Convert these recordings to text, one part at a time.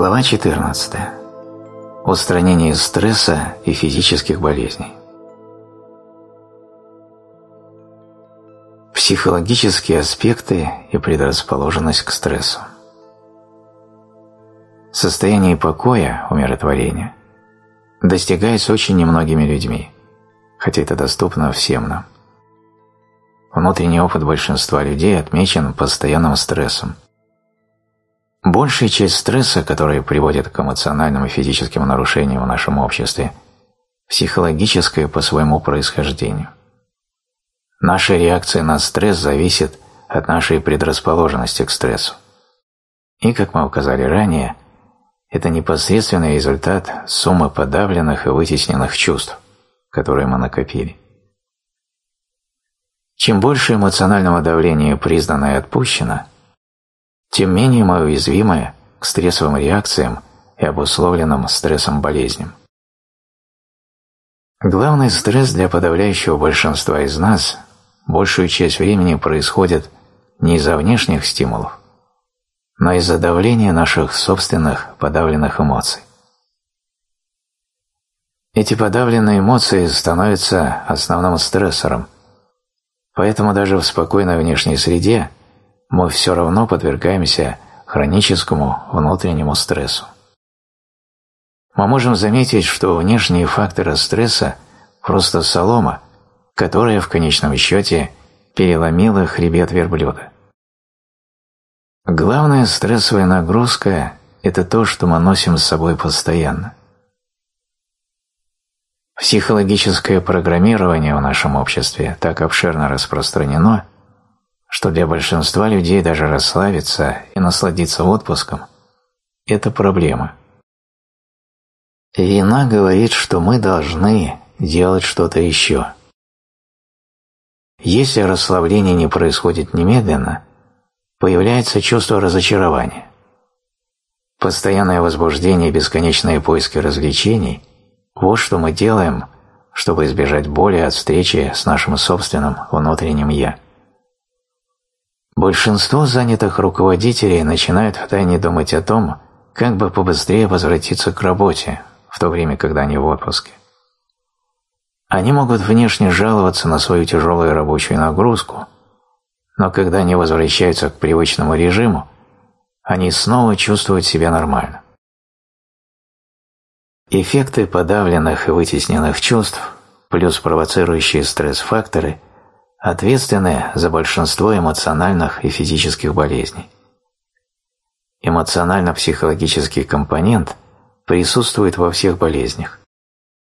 Глава 14. Устранение стресса и физических болезней. Психологические аспекты и предрасположенность к стрессу. Состояние покоя, умиротворения, достигается очень немногими людьми, хотя это доступно всем нам. Внутренний опыт большинства людей отмечен постоянным стрессом. Большая часть стресса, который приводит к эмоциональным и физическим нарушениям в нашем обществе, психологическая по своему происхождению. Наша реакция на стресс зависит от нашей предрасположенности к стрессу. И, как мы указали ранее, это непосредственный результат суммы подавленных и вытесненных чувств, которые мы накопили. Чем больше эмоционального давления признано и отпущено, тем менее мы уязвимы к стрессовым реакциям и обусловленным стрессом болезням. Главный стресс для подавляющего большинства из нас большую часть времени происходит не из-за внешних стимулов, но из-за давления наших собственных подавленных эмоций. Эти подавленные эмоции становятся основным стрессором – Поэтому даже в спокойной внешней среде мы все равно подвергаемся хроническому внутреннему стрессу. Мы можем заметить, что внешние факторы стресса – просто солома, которая в конечном счете переломила хребет верблюда. Главная стрессовая нагрузка – это то, что мы носим с собой постоянно. Психологическое программирование в нашем обществе так обширно распространено, что для большинства людей даже расслабиться и насладиться отпуском – это проблема. Вина говорит, что мы должны делать что-то еще. Если расслабление не происходит немедленно, появляется чувство разочарования. Постоянное возбуждение бесконечные поиски развлечений – вот что мы делаем, чтобы избежать боли от встречи с нашим собственным внутренним «я». Большинство занятых руководителей начинают втайне думать о том, как бы побыстрее возвратиться к работе, в то время, когда они в отпуске. Они могут внешне жаловаться на свою тяжелую рабочую нагрузку, но когда они возвращаются к привычному режиму, они снова чувствуют себя нормально. Эффекты подавленных и вытесненных чувств плюс провоцирующие стресс-факторы ответственны за большинство эмоциональных и физических болезней. Эмоционально-психологический компонент присутствует во всех болезнях,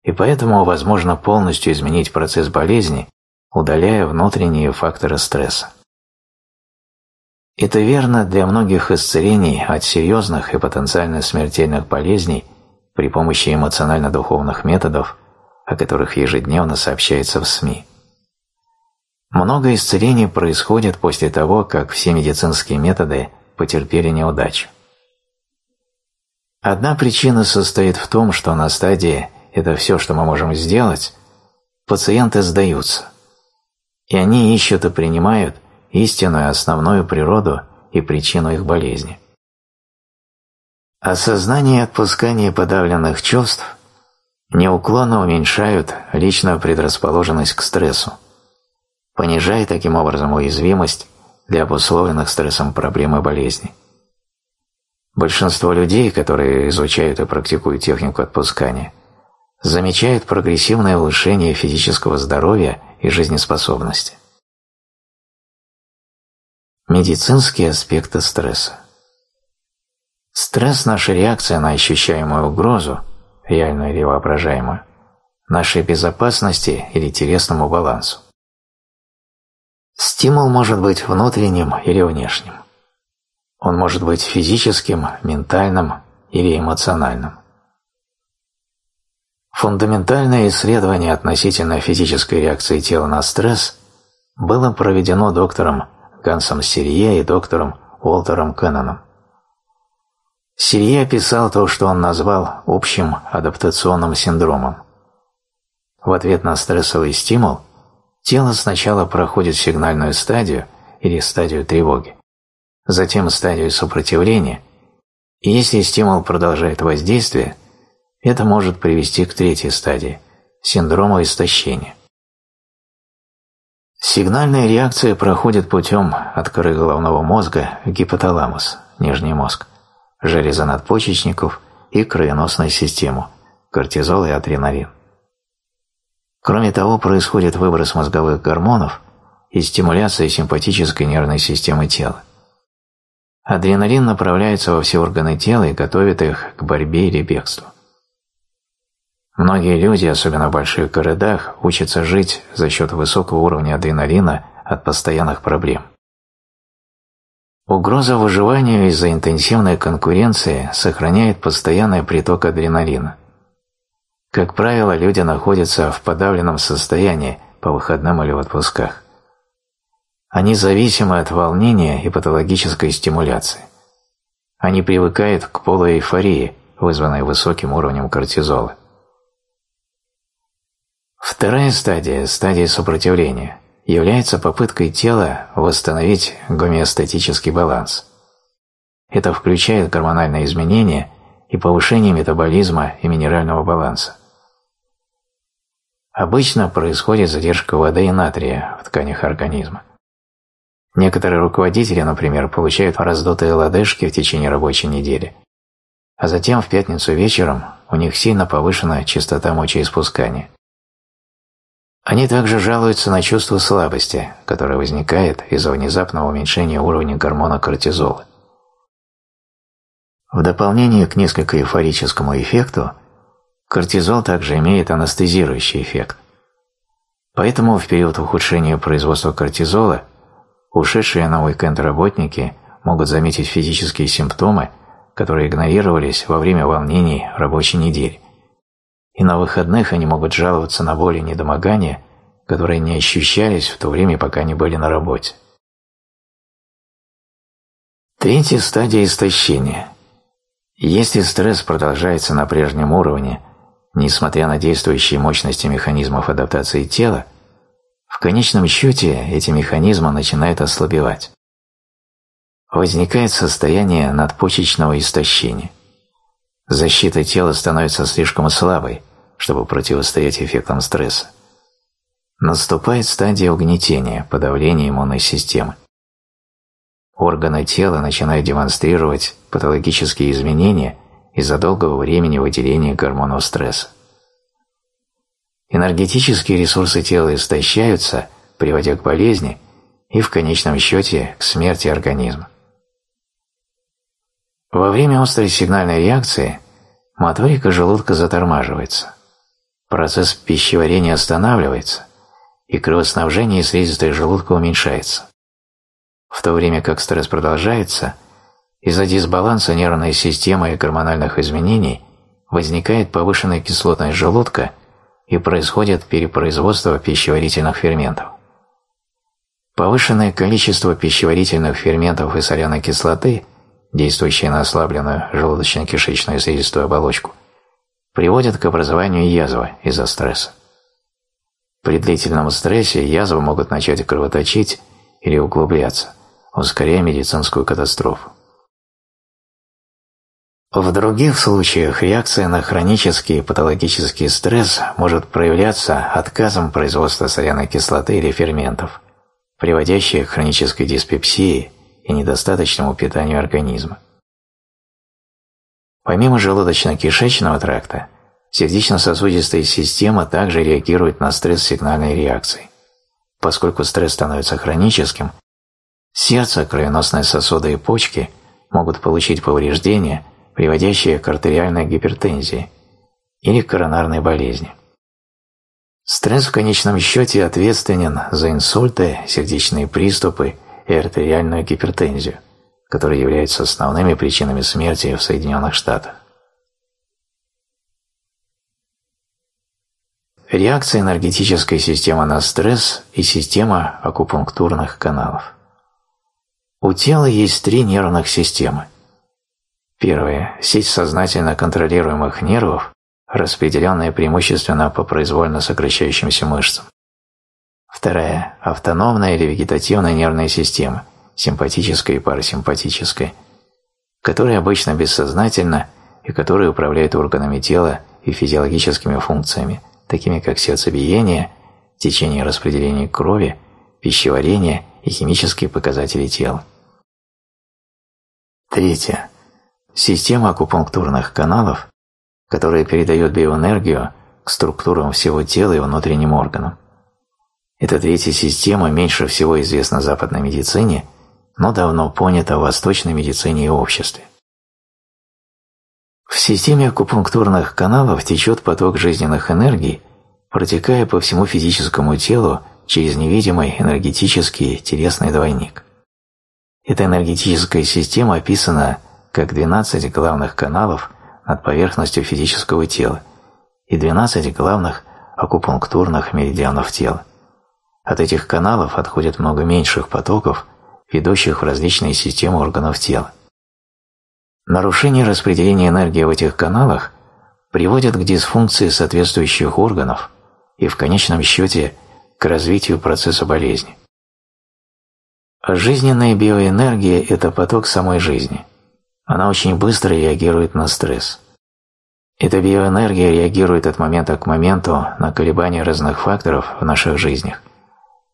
и поэтому возможно полностью изменить процесс болезни, удаляя внутренние факторы стресса. Это верно для многих исцелений от серьезных и потенциально смертельных болезней – при помощи эмоционально-духовных методов, о которых ежедневно сообщается в СМИ. Много исцелений происходит после того, как все медицинские методы потерпели неудачу. Одна причина состоит в том, что на стадии «это все, что мы можем сделать» пациенты сдаются, и они ищут и принимают истинную основную природу и причину их болезни. Осознание и отпускание подавленных чувств неуклонно уменьшают личную предрасположенность к стрессу, понижая таким образом уязвимость для обусловленных стрессом проблем и болезней. Большинство людей, которые изучают и практикуют технику отпускания, замечают прогрессивное улучшение физического здоровья и жизнеспособности. Медицинские аспекты стресса Стресс – наша реакция на ощущаемую угрозу, реальную или воображаемую, нашей безопасности или телесному балансу. Стимул может быть внутренним или внешним. Он может быть физическим, ментальным или эмоциональным. Фундаментальное исследование относительно физической реакции тела на стресс было проведено доктором Гансом Сирье и доктором Уолтером Кенноном. Сирье описал то, что он назвал общим адаптационным синдромом. В ответ на стрессовый стимул тело сначала проходит сигнальную стадию или стадию тревоги, затем стадию сопротивления И если стимул продолжает воздействие, это может привести к третьей стадии – синдрому истощения. Сигнальная реакция проходит путем от коры головного мозга в гипоталамус, нижний мозг, железа надпочечников и кровеносную систему, кортизол и адреналин. Кроме того, происходит выброс мозговых гормонов и стимуляция симпатической нервной системы тела. Адреналин направляется во все органы тела и готовит их к борьбе или бегству. Многие люди, особенно в больших городах, учатся жить за счет высокого уровня адреналина от постоянных проблем. Угроза выживанию из-за интенсивной конкуренции сохраняет постоянный приток адреналина. Как правило, люди находятся в подавленном состоянии по выходным или отпусках. Они зависимы от волнения и патологической стимуляции. Они привыкают к полуэйфории, вызванной высоким уровнем кортизола. Вторая стадия, стадия сопротивления, является попыткой тела восстановить гомеостатический баланс. Это включает гормональные изменения и повышение метаболизма и минерального баланса. Обычно происходит задержка воды и натрия в тканях организма. Некоторые руководители, например, получают раздутые лодыжки в течение рабочей недели, а затем в пятницу вечером у них сильно повышена частота мочеиспускания. Они также жалуются на чувство слабости, которое возникает из-за внезапного уменьшения уровня гормона кортизола. В дополнение к несколько эйфорическому эффекту, кортизол также имеет анестезирующий эффект. Поэтому в период ухудшения производства кортизола ушедшие на уикенд работники могут заметить физические симптомы, которые игнорировались во время волнений рабочей недели и на выходных они могут жаловаться на боли и недомогания, которые не ощущались в то время, пока они были на работе. Третья стадия истощения. Если стресс продолжается на прежнем уровне, несмотря на действующие мощности механизмов адаптации тела, в конечном счете эти механизмы начинают ослабевать. Возникает состояние надпочечного истощения. Защита тела становится слишком слабой, чтобы противостоять эффектам стресса. Наступает стадия угнетения, подавления иммунной системы. Органы тела начинают демонстрировать патологические изменения из-за долгого времени выделения гормонов стресса. Энергетические ресурсы тела истощаются, приводя к болезни и в конечном счете к смерти организма. Во время острой сигнальной реакции моторика желудка затормаживается процесс пищеварения останавливается, и кровоснабжение слизистой желудка уменьшается. В то время как стресс продолжается, из-за дисбаланса нервной системы и гормональных изменений возникает повышенная кислотность желудка и происходит перепроизводство пищеварительных ферментов. Повышенное количество пищеварительных ферментов и соляной кислоты, действующие на ослабленную желудочно-кишечную слизистую оболочку, приводят к образованию язвы из-за стресса. При длительном стрессе язвы могут начать кровоточить или углубляться, ускоряя медицинскую катастрофу. В других случаях реакция на хронический патологический стресс может проявляться отказом производства соляной кислоты или ферментов, приводящих к хронической диспепсии и недостаточному питанию организма. Помимо желудочно-кишечного тракта, сердечно-сосудистая система также реагирует на стресс сигнальной реакцией. Поскольку стресс становится хроническим, сердце, кровеносные сосуды и почки могут получить повреждения, приводящие к артериальной гипертензии или коронарной болезни. Стресс в конечном счете ответственен за инсульты, сердечные приступы и артериальную гипертензию – которые являются основными причинами смерти в Соединенных Штатах. Реакция энергетической системы на стресс и система акупунктурных каналов. У тела есть три нервных системы. Первая – сеть сознательно контролируемых нервов, распределенная преимущественно по произвольно сокращающимся мышцам. Вторая – автономная или вегетативная нервная система, симпатической и парасимпатической. которые обычно бессознательно и которые управляют органами тела и физиологическими функциями, такими как сердцебиение, течение распределения крови, пищеварение и химические показатели тела. Третье. Система акупунктурных каналов, которая передает биоэнергию к структурам всего тела и внутренним органам. Эта третья система меньше всего известна западной медицине, но давно понята в восточной медицине и обществе. В системе акупунктурных каналов течет поток жизненных энергий, протекая по всему физическому телу через невидимый энергетический телесный двойник. Эта энергетическая система описана как 12 главных каналов над поверхностью физического тела и 12 главных акупунктурных меридианов тела. От этих каналов отходит много меньших потоков, ведущих в различные системы органов тела. Нарушение распределения энергии в этих каналах приводит к дисфункции соответствующих органов и в конечном счете к развитию процесса болезни. Жизненная биоэнергия – это поток самой жизни. Она очень быстро реагирует на стресс. Эта биоэнергия реагирует от момента к моменту на колебания разных факторов в наших жизнях,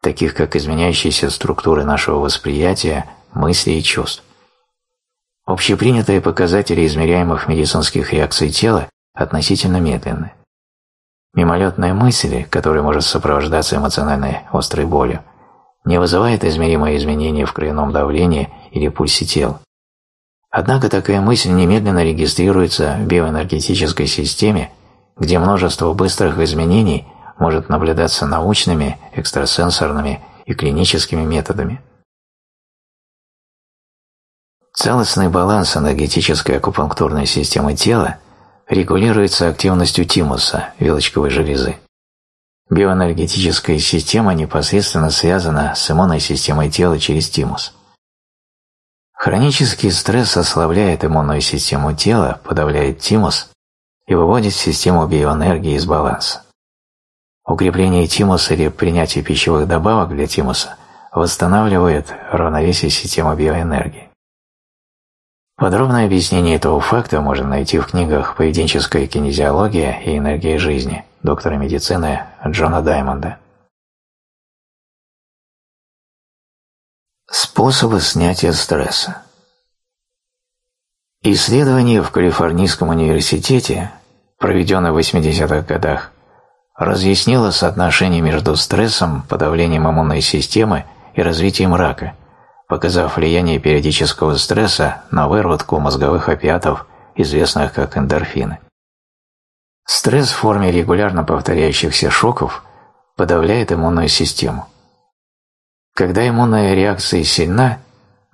таких как изменяющиеся структуры нашего восприятия, мыслей и чувств. Общепринятые показатели измеряемых медицинских реакций тела относительно медленны. Мимолетная мысль, которая может сопровождаться эмоциональной острой болью, не вызывает измеримые изменения в кровяном давлении или пульсе тела. Однако такая мысль немедленно регистрируется в биоэнергетической системе, где множество быстрых изменений может наблюдаться научными, экстрасенсорными и клиническими методами. Целостный баланс энергетической акупунктурной системы тела регулируется активностью тимуса, вилочковой железы. Биоэнергетическая система непосредственно связана с иммунной системой тела через тимус. Хронический стресс ослабляет иммунную систему тела, подавляет тимус и выводит систему биоэнергии из баланса. Укрепление тимуса или принятие пищевых добавок для тимуса восстанавливает равновесие системы биоэнергии. Подробное объяснение этого факта можно найти в книгах «Поведенческая кинезиология» и «Энергия жизни» доктора медицины Джона Даймонда. Способы снятия стресса Исследование в Калифорнийском университете, проведенное в 80-х годах, разъяснило соотношение между стрессом, подавлением иммунной системы и развитием рака, показав влияние периодического стресса на выработку мозговых опиатов, известных как эндорфины. Стресс в форме регулярно повторяющихся шоков подавляет иммунную систему. Когда иммунная реакция сильна,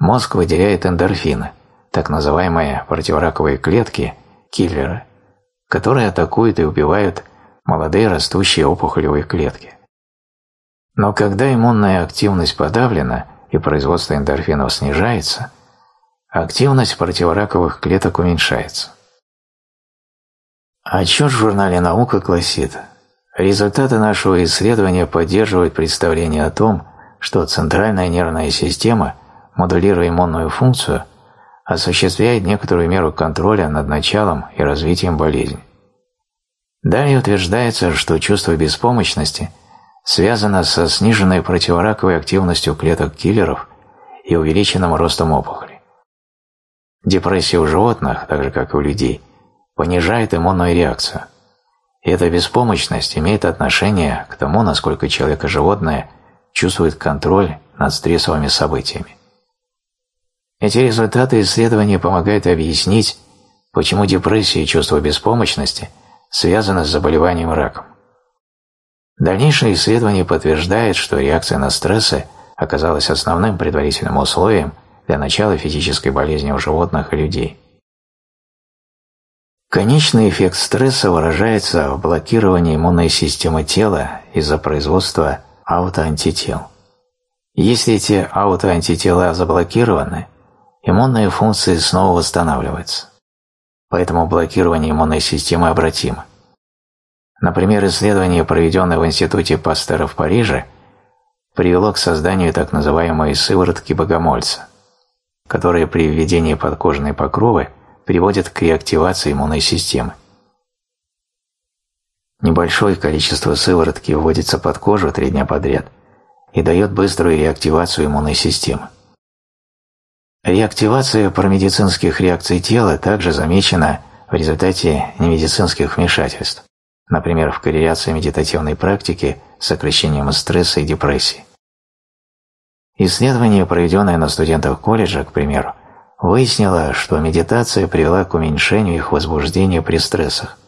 мозг выделяет эндорфины, так называемые противораковые клетки, киллеры, которые атакуют и убивают молодые растущие опухолевые клетки. Но когда иммунная активность подавлена и производство эндорфинов снижается, активность противораковых клеток уменьшается. Отчет в журнале «Наука» гласит, результаты нашего исследования поддерживают представление о том, что центральная нервная система, модулируя иммунную функцию, осуществляет некоторую меру контроля над началом и развитием болезни. Далее утверждается, что чувство беспомощности связано со сниженной противораковой активностью клеток киллеров и увеличенным ростом опухоли. Депрессия у животных, так же как и у людей, понижает иммунную реакцию. И эта беспомощность имеет отношение к тому, насколько человек и животное – чувствует контроль над стрессовыми событиями. Эти результаты исследования помогают объяснить, почему депрессия и чувство беспомощности связаны с заболеванием раком. Дальнейшее исследование подтверждает, что реакция на стрессы оказалась основным предварительным условием для начала физической болезни у животных и людей. Конечный эффект стресса выражается в блокировании иммунной системы тела из-за производства аутоантител. Если эти аутоантитела заблокированы, иммунные функции снова восстанавливаются. Поэтому блокирование иммунной системы обратимо. Например, исследование, проведенное в Институте Пастера в Париже, привело к созданию так называемой сыворотки богомольца, которые при введении подкожной покровы приводят к реактивации иммунной системы. Небольшое количество сыворотки вводится под кожу три дня подряд и дает быструю реактивацию иммунной системы. Реактивация промедицинских реакций тела также замечена в результате немедицинских вмешательств, например, в корреляции медитативной практики с сокращением стресса и депрессии. Исследование, проведенное на студентах колледжа, к примеру, выяснило, что медитация привела к уменьшению их возбуждения при стрессах,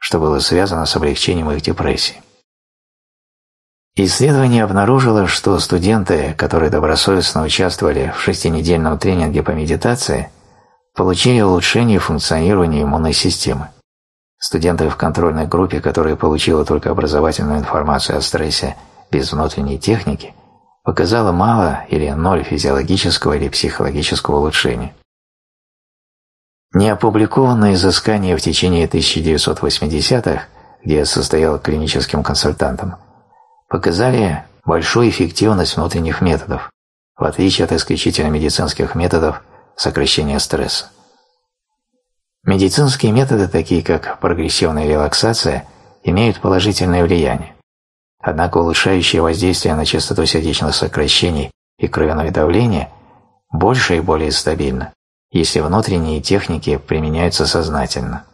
что было связано с облегчением их депрессии. Исследование обнаружило, что студенты, которые добросовестно участвовали в шестинедельном тренинге по медитации, получили улучшение функционирования иммунной системы. Студенты в контрольной группе, которая получила только образовательную информацию о стрессе без внутренней техники, показала мало или ноль физиологического или психологического улучшения. Неопубликованные изыскания в течение 1980-х, где я состоял клиническим консультантом, показали большую эффективность внутренних методов, в отличие от исключительно медицинских методов сокращения стресса. Медицинские методы, такие как прогрессивная релаксация, имеют положительное влияние. Однако улучшающее воздействие на частоту сердечных сокращений и кровяное давление больше и более стабильно, если внутренние техники применяются сознательно.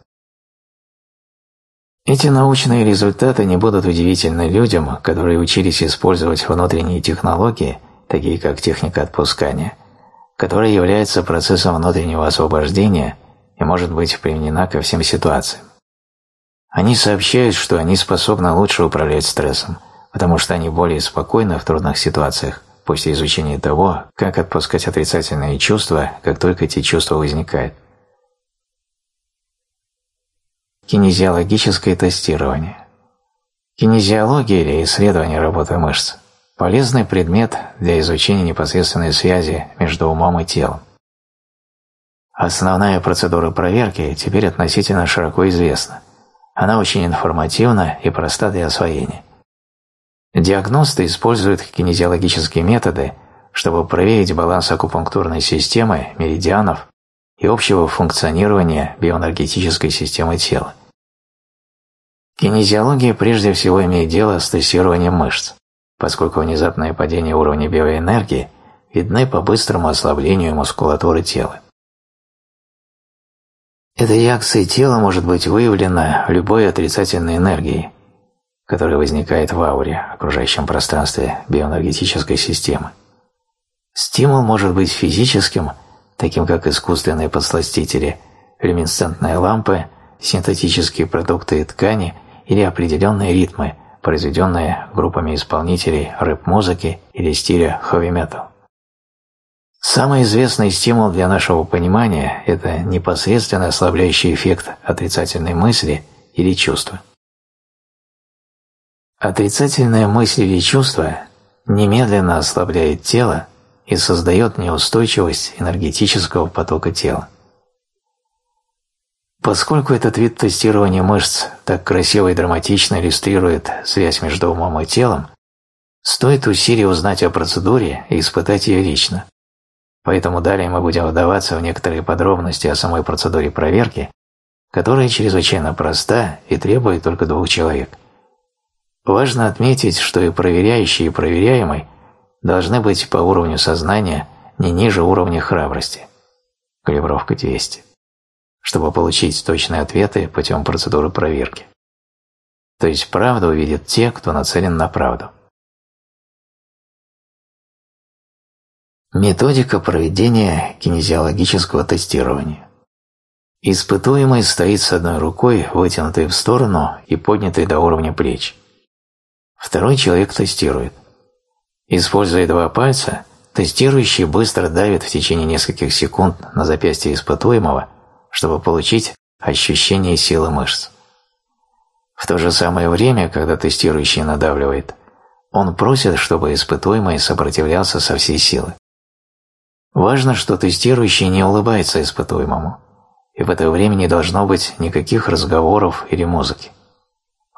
Эти научные результаты не будут удивительны людям, которые учились использовать внутренние технологии, такие как техника отпускания, которая является процессом внутреннего освобождения и может быть применена ко всем ситуациям. Они сообщают, что они способны лучше управлять стрессом, потому что они более спокойны в трудных ситуациях после изучения того, как отпускать отрицательные чувства, как только эти чувства возникают. Кинезиологическое тестирование. Кинезиология или исследование работы мышц – полезный предмет для изучения непосредственной связи между умом и телом. Основная процедура проверки теперь относительно широко известна. Она очень информативна и проста для освоения. Диагносты используют кинезиологические методы, чтобы проверить баланс акупунктурной системы, меридианов и общего функционирования биоэнергетической системы тела. Кинезиология прежде всего имеет дело с тестированием мышц, поскольку внезапное падение уровня биоэнергии видны по быстрому ослаблению мускулатуры тела. Эта реакция тела может быть выявлена любой отрицательной энергией, которая возникает в ауре, окружающем пространстве биоэнергетической системы. Стимул может быть физическим, таким как искусственные подсластители, люминесцентные лампы, синтетические продукты и ткани или определенные ритмы, произведенные группами исполнителей рэп-музыки или стиля хэви-метал. Самый известный стимул для нашего понимания – это непосредственно ослабляющий эффект отрицательной мысли или чувства. Отрицательная мысль или чувство немедленно ослабляет тело и создает неустойчивость энергетического потока тела. Поскольку этот вид тестирования мышц так красиво и драматично иллюстрирует связь между умом и телом, стоит усилие узнать о процедуре и испытать ее лично. Поэтому далее мы будем вдаваться в некоторые подробности о самой процедуре проверки, которая чрезвычайно проста и требует только двух человек. Важно отметить, что и проверяющий, и проверяемый должны быть по уровню сознания не ниже уровня храбрости. Калибровка 200. Чтобы получить точные ответы путем процедуры проверки. То есть правду увидят те, кто нацелен на правду. Методика проведения кинезиологического тестирования. Испытуемый стоит с одной рукой, вытянутой в сторону и поднятой до уровня плеч. Второй человек тестирует. Используя два пальца, тестирующий быстро давит в течение нескольких секунд на запястье испытуемого, чтобы получить ощущение силы мышц. В то же самое время, когда тестирующий надавливает, он просит, чтобы испытуемый сопротивлялся со всей силы. Важно, что тестирующий не улыбается испытуемому, и в это время не должно быть никаких разговоров или музыки.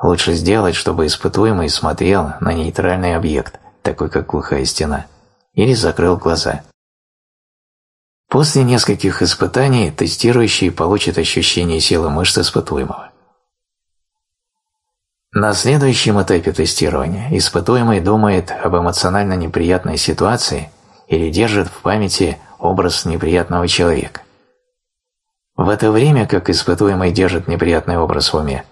Лучше сделать, чтобы испытуемый смотрел на нейтральный объект, такой как глухая стена, или закрыл глаза. После нескольких испытаний тестирующий получит ощущение силы мышц испытуемого. На следующем этапе тестирования испытуемый думает об эмоционально неприятной ситуации или держит в памяти образ неприятного человека. В это время, как испытуемый держит неприятный образ в уме,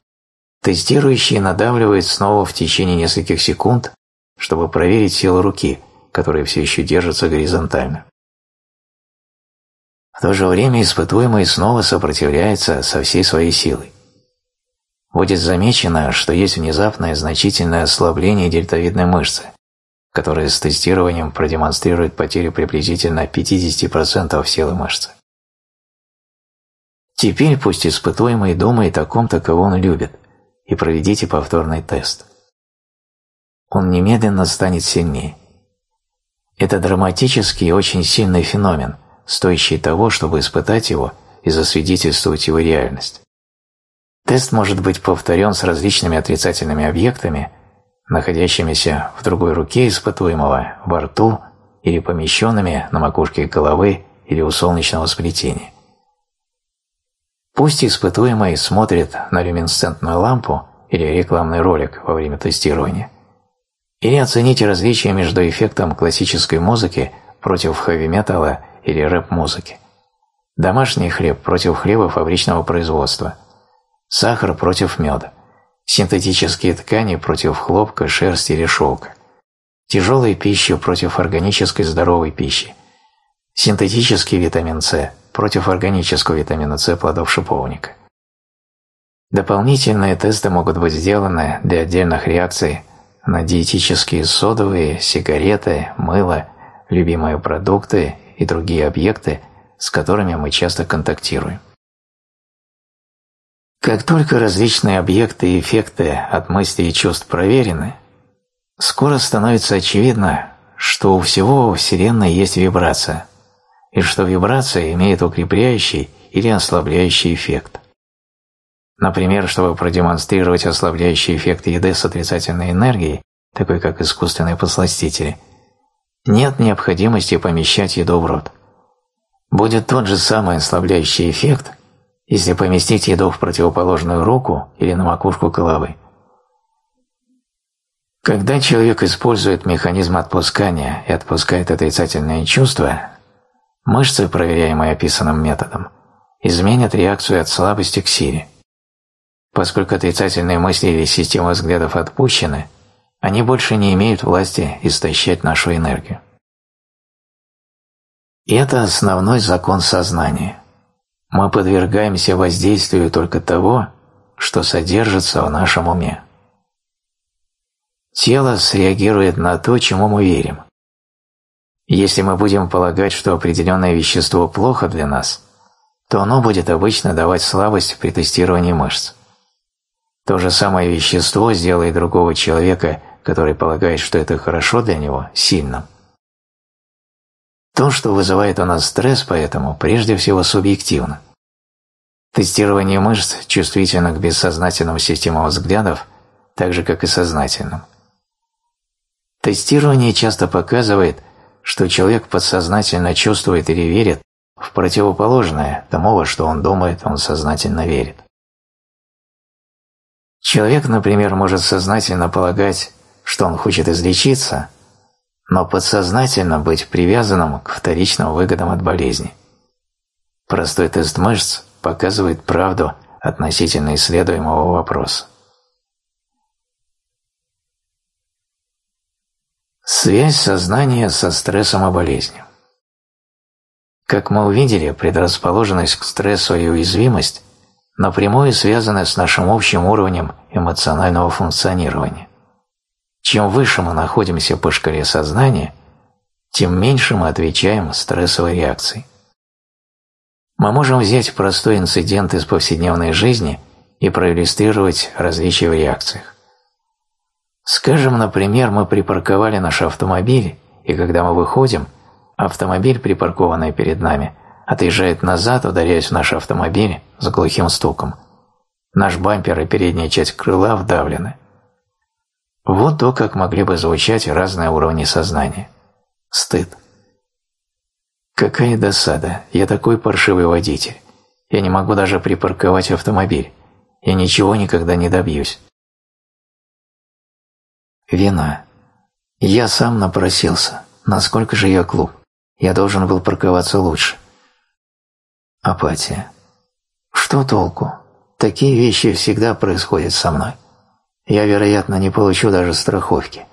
тестирующий надавливает снова в течение нескольких секунд, чтобы проверить силу руки, которая все еще держится горизонтально. В то же время испытуемый снова сопротивляется со всей своей силой. Будет замечено, что есть внезапное значительное ослабление дельтовидной мышцы, которое с тестированием продемонстрирует потерю приблизительно 50% силы мышцы. Теперь пусть испытуемый думает о ком-то, кого он любит, и проведите повторный тест. Он немедленно станет сильнее. Это драматический и очень сильный феномен – стоящий того, чтобы испытать его и засвидетельствовать его реальность. Тест может быть повторен с различными отрицательными объектами, находящимися в другой руке испытуемого, во рту или помещенными на макушке головы или у солнечного сплетения. Пусть испытуемый смотрит на люминесцентную лампу или рекламный ролик во время тестирования, или оцените различия между эффектом классической музыки против хэви-металла или рэп-музыки. Домашний хлеб против хлеба фабричного производства. Сахар против меда. Синтетические ткани против хлопка, шерсти или шелка. Тяжелая пища против органической здоровой пищи. Синтетический витамин С против органического витамина С плодов шиповника. Дополнительные тесты могут быть сделаны для отдельных реакций на диетические содовые, сигареты, мыло, любимые продукты и другие объекты, с которыми мы часто контактируем. Как только различные объекты и эффекты от мыслей и чувств проверены, скоро становится очевидно, что у всего во Вселенной есть вибрация, и что вибрация имеет укрепляющий или ослабляющий эффект. Например, чтобы продемонстрировать ослабляющий эффект еды с отрицательной энергией, такой как искусственные посластители, нет необходимости помещать еду в рот. Будет тот же самый ослабляющий эффект, если поместить еду в противоположную руку или на макушку головы. Когда человек использует механизм отпускания и отпускает отрицательные чувства, мышцы, проверяемые описанным методом, изменят реакцию от слабости к силе. Поскольку отрицательные мысли или система взглядов отпущены – они больше не имеют власти истощать нашу энергию. Это основной закон сознания. Мы подвергаемся воздействию только того, что содержится в нашем уме. Тело среагирует на то, чему мы верим. Если мы будем полагать, что определенное вещество плохо для нас, то оно будет обычно давать слабость при тестировании мышц. То же самое вещество сделает другого человека который полагает, что это хорошо для него, сильным. То, что вызывает у нас стресс, поэтому прежде всего субъективно. Тестирование мышц чувствительно к бессознательным системам взглядов, так же как и сознательным. Тестирование часто показывает, что человек подсознательно чувствует или верит в противоположное тому, во что он думает, он сознательно верит. Человек, например, может сознательно полагать, что он хочет излечиться, но подсознательно быть привязанным к вторичным выгодам от болезни. Простой тест мышц показывает правду относительно исследуемого вопроса. Связь сознания со стрессом и болезнью. Как мы увидели, предрасположенность к стрессу и уязвимость напрямую связаны с нашим общим уровнем эмоционального функционирования. Чем выше мы находимся по шкале сознания, тем меньше мы отвечаем стрессовой реакции. Мы можем взять простой инцидент из повседневной жизни и проиллюстрировать различия в реакциях. Скажем, например, мы припарковали наш автомобиль, и когда мы выходим, автомобиль, припаркованный перед нами, отъезжает назад, ударяясь в наш автомобиль с глухим стуком. Наш бампер и передняя часть крыла вдавлены. Вот то, как могли бы звучать разные уровни сознания. Стыд. Какая досада, я такой паршивый водитель. Я не могу даже припарковать автомобиль. Я ничего никогда не добьюсь. Вина. Я сам напросился. Насколько же я клуб? Я должен был парковаться лучше. Апатия. Что толку? Такие вещи всегда происходят со мной. Я, вероятно, не получу даже страховки.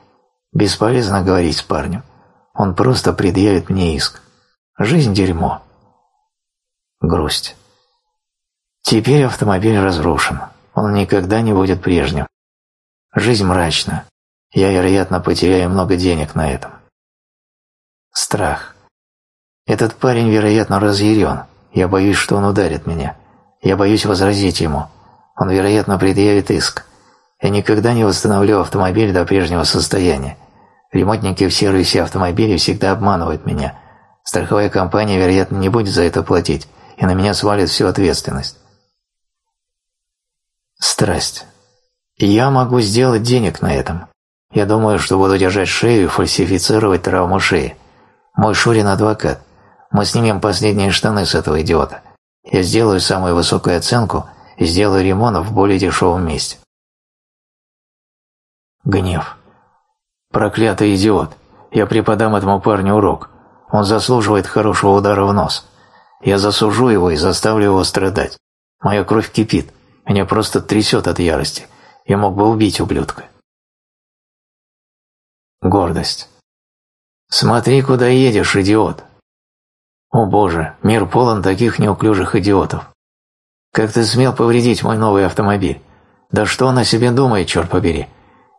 Бесполезно говорить с парнем. Он просто предъявит мне иск. Жизнь – дерьмо. Грусть. Теперь автомобиль разрушен. Он никогда не будет прежним. Жизнь мрачна. Я, вероятно, потеряю много денег на этом. Страх. Этот парень, вероятно, разъярен. Я боюсь, что он ударит меня. Я боюсь возразить ему. Он, вероятно, предъявит иск. Я никогда не восстановлю автомобиль до прежнего состояния. Ремонтники в сервисе автомобилей всегда обманывают меня. Страховая компания, вероятно, не будет за это платить, и на меня свалит всю ответственность. Страсть. Я могу сделать денег на этом. Я думаю, что буду держать шею и фальсифицировать травму шеи. Мой Шурин адвокат. Мы снимем последние штаны с этого идиота. Я сделаю самую высокую оценку и сделаю ремонт в более дешевом месте. Гнев. Проклятый идиот. Я преподам этому парню урок. Он заслуживает хорошего удара в нос. Я засужу его и заставлю его страдать. Моя кровь кипит. Меня просто трясет от ярости. Я мог бы убить ублюдка. Гордость. Смотри, куда едешь, идиот. О боже, мир полон таких неуклюжих идиотов. Как ты смел повредить мой новый автомобиль? Да что он о себе думает, черт побери?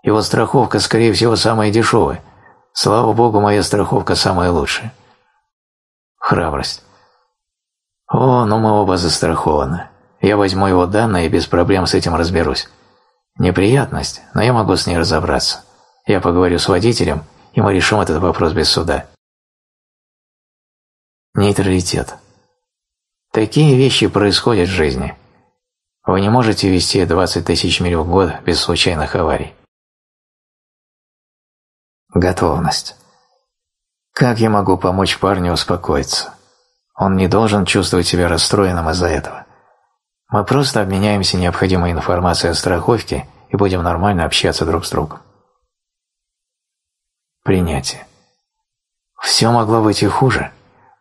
Его страховка, скорее всего, самая дешевая. Слава богу, моя страховка самая лучшая. Храбрость. О, ну мы оба застрахованы. Я возьму его данные и без проблем с этим разберусь. Неприятность, но я могу с ней разобраться. Я поговорю с водителем, и мы решим этот вопрос без суда. Нейтралитет. Такие вещи происходят в жизни. Вы не можете вести 20 тысяч миль в год без случайных аварий. Готовность. Как я могу помочь парню успокоиться? Он не должен чувствовать себя расстроенным из-за этого. Мы просто обменяемся необходимой информацией о страховке и будем нормально общаться друг с другом. Принятие. Все могло быть и хуже.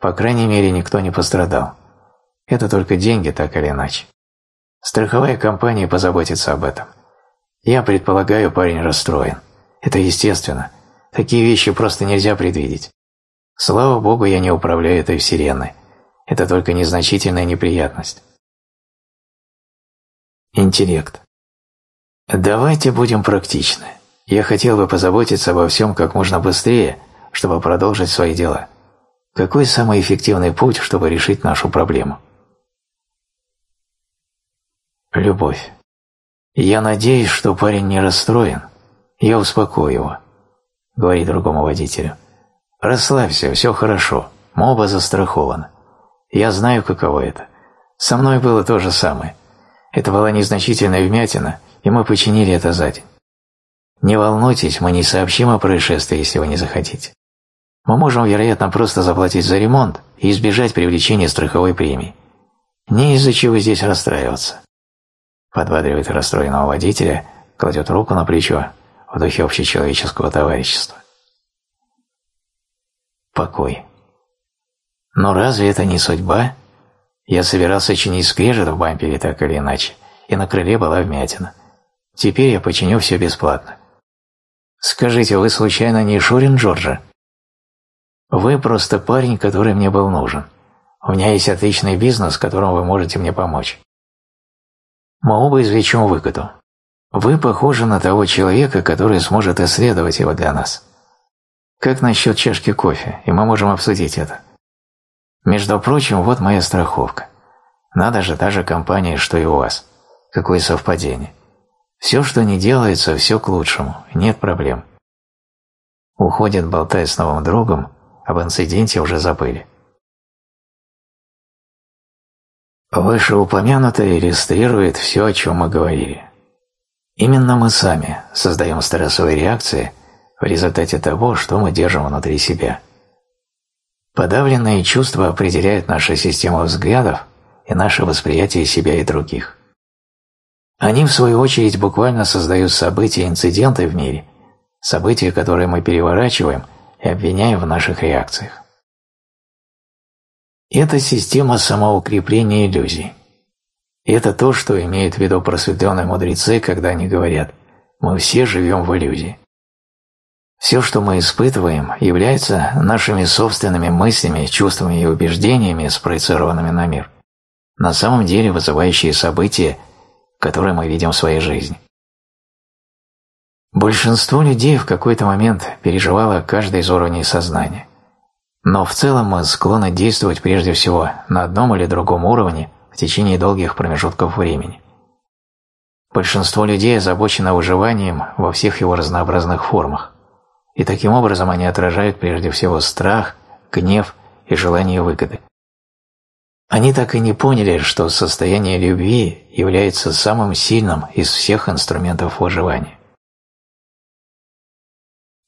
По крайней мере, никто не пострадал. Это только деньги, так или иначе. Страховая компания позаботится об этом. Я предполагаю, парень расстроен. Это естественно – Такие вещи просто нельзя предвидеть. Слава богу, я не управляю этой вселенной. Это только незначительная неприятность. Интеллект. Давайте будем практичны. Я хотел бы позаботиться обо всем как можно быстрее, чтобы продолжить свои дела. Какой самый эффективный путь, чтобы решить нашу проблему? Любовь. Я надеюсь, что парень не расстроен. Я успокою его говорит другому водителю. «Расслабься, все хорошо, мы оба застрахованы. Я знаю, каково это. Со мной было то же самое. Это была незначительная вмятина, и мы починили это за день. Не волнуйтесь, мы не сообщим о происшествии, если вы не захотите. Мы можем, вероятно, просто заплатить за ремонт и избежать привлечения страховой премии. Не из-за чего здесь расстраиваться. Подбадривает расстроенного водителя, кладет руку на плечо, в духе общечеловеческого товарищества. Покой. Но разве это не судьба? Я собирался чинить скрежет в бампере так или иначе, и на крыле была вмятина. Теперь я починю все бесплатно. Скажите, вы случайно не Шурин Джорджа? Вы просто парень, который мне был нужен. У меня есть отличный бизнес, которым вы можете мне помочь. Мы оба извлечем выгоду. Вы похожи на того человека, который сможет исследовать его для нас. Как насчет чашки кофе, и мы можем обсудить это. Между прочим, вот моя страховка. Надо же, та же компания, что и у вас. Какое совпадение. Все, что не делается, все к лучшему, нет проблем. Уходит, болтая с новым другом, об инциденте уже забыли. Вышеупомянутое иллюстрирует все, о чем мы говорили. Именно мы сами создаем стрессовые реакции в результате того, что мы держим внутри себя. Подавленные чувства определяют нашу систему взглядов и наше восприятие себя и других. Они, в свою очередь, буквально создают события и инциденты в мире, события, которые мы переворачиваем и обвиняем в наших реакциях. Это система самоукрепления иллюзий. Это то, что имеют в виду просветленные мудрецы, когда они говорят «мы все живем в иллюзии». Все, что мы испытываем, является нашими собственными мыслями, чувствами и убеждениями, спроецированными на мир, на самом деле вызывающие события, которые мы видим в своей жизни. Большинство людей в какой-то момент переживало каждый из уровней сознания. Но в целом мы склонны действовать прежде всего на одном или другом уровне в течение долгих промежутков времени. Большинство людей озабочено выживанием во всех его разнообразных формах и таким образом они отражают прежде всего страх, гнев и желание выгоды. Они так и не поняли, что состояние любви является самым сильным из всех инструментов выживания.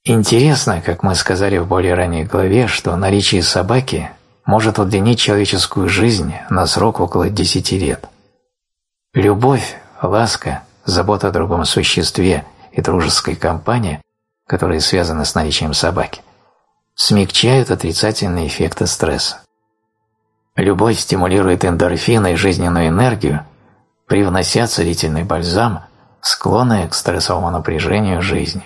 Интересно, как мы сказали в более ранней главе, что наличие собаки может удлинить человеческую жизнь на срок около 10 лет. Любовь, ласка, забота о другом существе и дружеская компания которые связаны с наличием собаки, смягчают отрицательные эффекты стресса. Любовь стимулирует эндорфины и жизненную энергию, привнося целительный бальзам, склонные к стрессовому напряжению жизни.